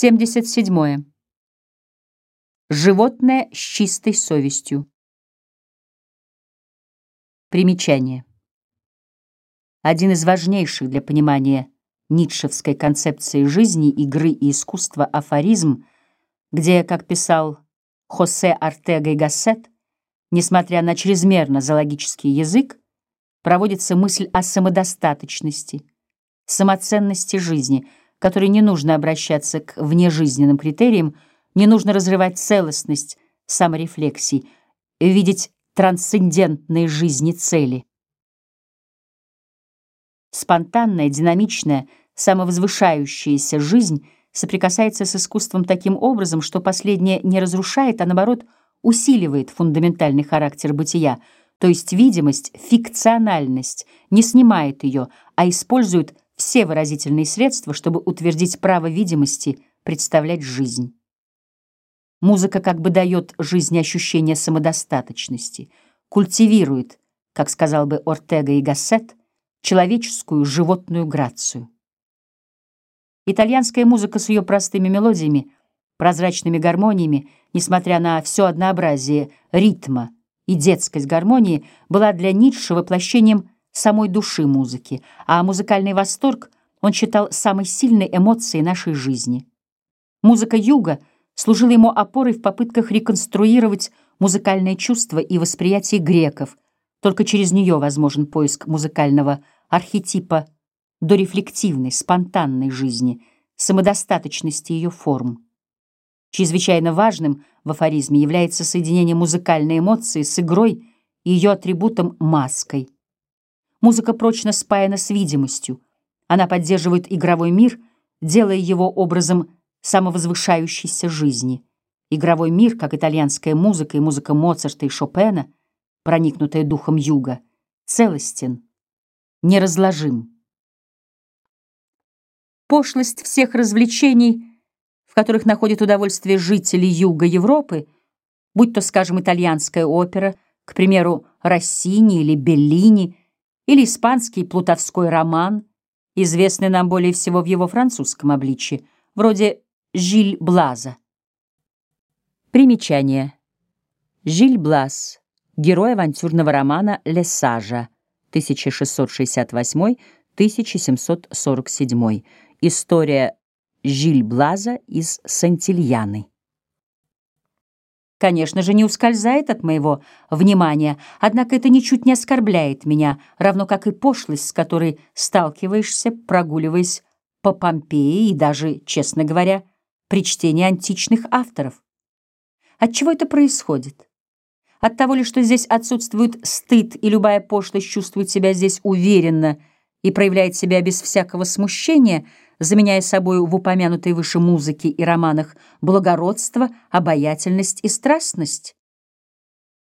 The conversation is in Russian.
77. Животное с чистой совестью. Примечание. Один из важнейших для понимания ницшевской концепции жизни, игры и искусства афоризм, где, как писал Хосе Артега и Гассет, несмотря на чрезмерно зоологический язык, проводится мысль о самодостаточности, самоценности жизни, которой не нужно обращаться к внежизненным критериям, не нужно разрывать целостность саморефлексий, видеть трансцендентные жизни цели. Спонтанная, динамичная, самовозвышающаяся жизнь соприкасается с искусством таким образом, что последнее не разрушает, а наоборот усиливает фундаментальный характер бытия, то есть видимость, фикциональность, не снимает ее, а использует все выразительные средства, чтобы утвердить право видимости представлять жизнь. Музыка как бы дает жизни ощущение самодостаточности, культивирует, как сказал бы Ортега и Гассет, человеческую животную грацию. Итальянская музыка с ее простыми мелодиями, прозрачными гармониями, несмотря на все однообразие ритма и детскость гармонии, была для Ницше воплощением самой души музыки, а музыкальный восторг он считал самой сильной эмоцией нашей жизни. Музыка юга служила ему опорой в попытках реконструировать музыкальное чувство и восприятие греков. Только через нее возможен поиск музыкального архетипа дорефлективной, спонтанной жизни, самодостаточности ее форм. Чрезвычайно важным в афоризме является соединение музыкальной эмоции с игрой и ее атрибутом маской. Музыка прочно спаяна с видимостью. Она поддерживает игровой мир, делая его образом самовозвышающейся жизни. Игровой мир, как итальянская музыка и музыка Моцарта и Шопена, проникнутая духом юга, целостен, неразложим. Пошлость всех развлечений, в которых находят удовольствие жители юга Европы, будь то, скажем, итальянская опера, к примеру, Россини или Беллини, или испанский плутовской роман, известный нам более всего в его французском обличье, вроде «Жиль Блаза». Примечание. Жиль Блаз, герой авантюрного романа «Лесажа», 1668-1747, История Жиль Блаза из Сантильяны. Конечно же, не ускользает от моего внимания, однако это ничуть не оскорбляет меня, равно как и пошлость, с которой сталкиваешься, прогуливаясь по Помпеи и даже, честно говоря, при чтении античных авторов. От чего это происходит? От того ли, что здесь отсутствует стыд, и любая пошлость чувствует себя здесь уверенно и проявляет себя без всякого смущения, заменяя собой в упомянутой выше музыке и романах благородство, обаятельность и страстность?